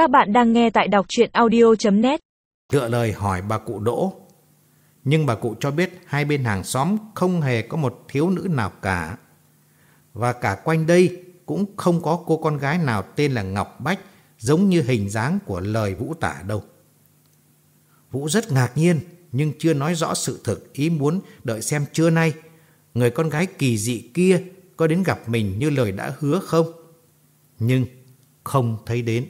Các bạn đang nghe tại đọc chuyện audio.net Tựa lời hỏi bà cụ Đỗ. Nhưng bà cụ cho biết hai bên hàng xóm không hề có một thiếu nữ nào cả. Và cả quanh đây cũng không có cô con gái nào tên là Ngọc Bách giống như hình dáng của lời Vũ tả đâu. Vũ rất ngạc nhiên, nhưng chưa nói rõ sự thực, ý muốn đợi xem trưa nay người con gái kỳ dị kia có đến gặp mình như lời đã hứa không? Nhưng không thấy đến.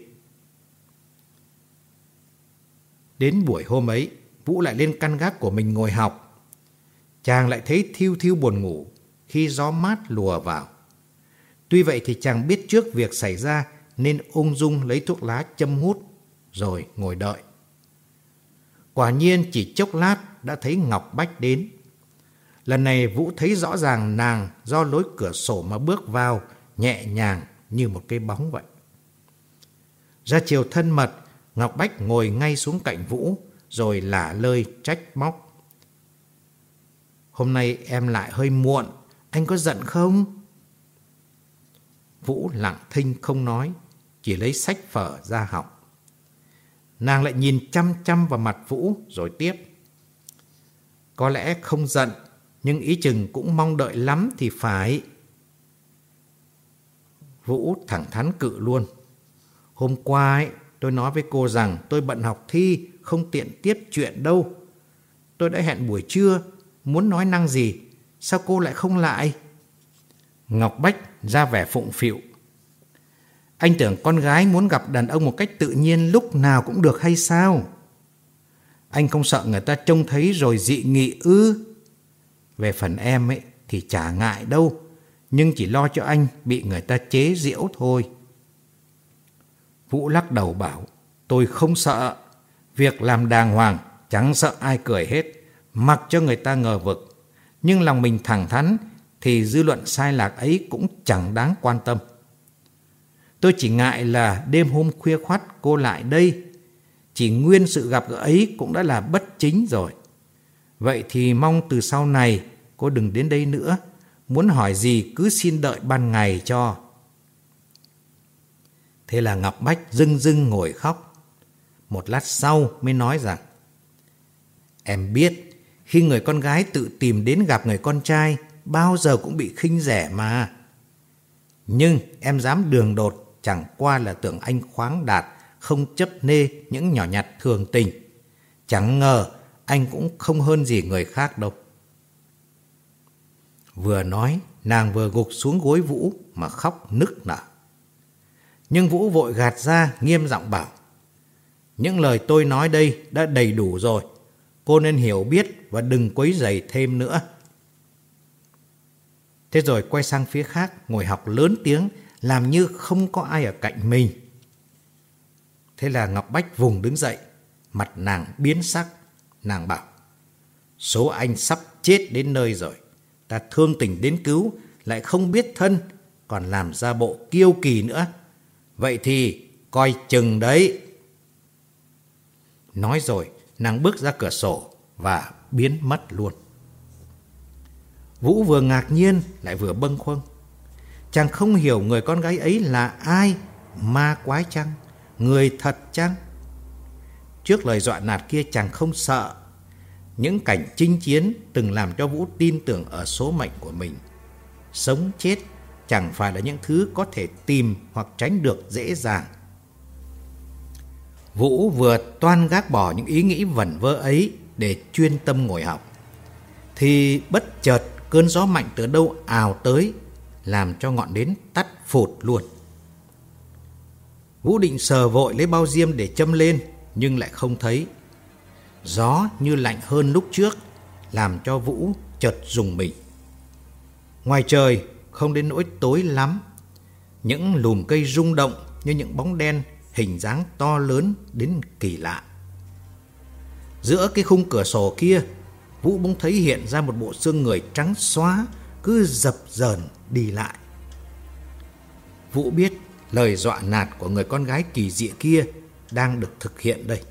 Đến buổi hôm ấy, Vũ lại lên căn gác của mình ngồi học. Chàng lại thấy thiêu thiêu buồn ngủ khi gió mát lùa vào. Tuy vậy thì chàng biết trước việc xảy ra nên ung dung lấy thuốc lá châm hút rồi ngồi đợi. Quả nhiên chỉ chốc lát đã thấy Ngọc Bách đến. Lần này Vũ thấy rõ ràng nàng do lối cửa sổ mà bước vào nhẹ nhàng như một cái bóng vậy. Ra chiều thân mật, Ngọc Bách ngồi ngay xuống cạnh Vũ rồi lả lơi trách móc. Hôm nay em lại hơi muộn, anh có giận không? Vũ lặng thinh không nói, chỉ lấy sách phở ra học. Nàng lại nhìn chăm chăm vào mặt Vũ rồi tiếp. Có lẽ không giận, nhưng ý chừng cũng mong đợi lắm thì phải. Vũ thẳng thắn cự luôn. Hôm qua ấy, tôi nói với cô rằng tôi bận học thi, không tiện tiếp chuyện đâu. Tôi đã hẹn buổi trưa, muốn nói năng gì, sao cô lại không lại? Ngọc Bách ra vẻ phụng phịu. Anh tưởng con gái muốn gặp đàn ông một cách tự nhiên lúc nào cũng được hay sao? Anh không sợ người ta trông thấy rồi dị nghị ư? Về phần em ấy thì chả ngại đâu, nhưng chỉ lo cho anh bị người ta chế giễu thôi. Vũ lắc đầu bảo, tôi không sợ. Việc làm đàng hoàng, chẳng sợ ai cười hết, mặc cho người ta ngờ vực. Nhưng lòng mình thẳng thắn, thì dư luận sai lạc ấy cũng chẳng đáng quan tâm. Tôi chỉ ngại là đêm hôm khuya khoắt cô lại đây. Chỉ nguyên sự gặp gỡ ấy cũng đã là bất chính rồi. Vậy thì mong từ sau này cô đừng đến đây nữa. Muốn hỏi gì cứ xin đợi ban ngày cho. Thế là Ngọc Bách dưng dưng ngồi khóc. Một lát sau mới nói rằng Em biết khi người con gái tự tìm đến gặp người con trai bao giờ cũng bị khinh rẻ mà. Nhưng em dám đường đột chẳng qua là tưởng anh khoáng đạt, không chấp nê những nhỏ nhặt thường tình. Chẳng ngờ anh cũng không hơn gì người khác đâu. Vừa nói, nàng vừa gục xuống gối Vũ mà khóc nức nở. Nhưng Vũ vội gạt ra, nghiêm giọng bảo, Những lời tôi nói đây đã đầy đủ rồi. Cô nên hiểu biết và đừng quấy rầy thêm nữa. Thế rồi quay sang phía khác, ngồi học lớn tiếng, Làm như không có ai ở cạnh mình. Thế là Ngọc Bách vùng đứng dậy, Mặt nàng biến sắc. Nàng bảo, Số anh sắp chết đến nơi rồi. Ta thương tình đến cứu, Lại không biết thân, Còn làm ra bộ kiêu kỳ nữa. Vậy thì coi chừng đấy. Nói rồi, nàng bước ra cửa sổ và biến mất luôn. Vũ vừa ngạc nhiên lại vừa bâng khuâng. Chàng không hiểu người con gái ấy là ai, ma quái chăng, người thật chăng? Trước lời dọa nạt kia chàng không sợ. Những cảnh chinh chiến từng làm cho Vũ tin tưởng ở số mệnh của mình. Sống chết chẳng phải là những thứ có thể tìm hoặc tránh được dễ dàng. Vũ vừa toan gác bỏ những ý nghĩ vẩn vơ ấy để chuyên tâm ngồi học. Thì bất chợt cơn gió mạnh từ đâu ào tới, làm cho ngọn nến tắt phụt luôn. Vũ định sờ vội lấy bao diêm để châm lên, nhưng lại không thấy. Gió như lạnh hơn lúc trước, làm cho Vũ chợt rùng mình. Ngoài trời không đến nỗi tối lắm. Những lùm cây rung động như những bóng đen hình dáng to lớn đến kỳ lạ. Giữa cái khung cửa sổ kia, Vũ bỗng thấy hiện ra một bộ xương người trắng xóa cứ dập dờn đi lại. Vũ biết lời dọa nạt của người con gái kỳ dị kia đang được thực hiện đây.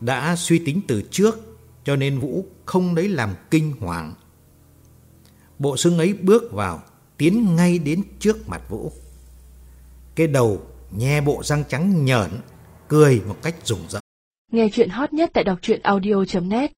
Đã suy tính từ trước cho nên Vũ không lấy làm kinh hoàng Bộ xương ấy bước vào, tiến ngay đến trước mặt Vũ. Cái đầu nhe bộ răng trắng nhởn, cười một cách rùng rợn. Nghe chuyện hot nhất tại đọc truyện audio.net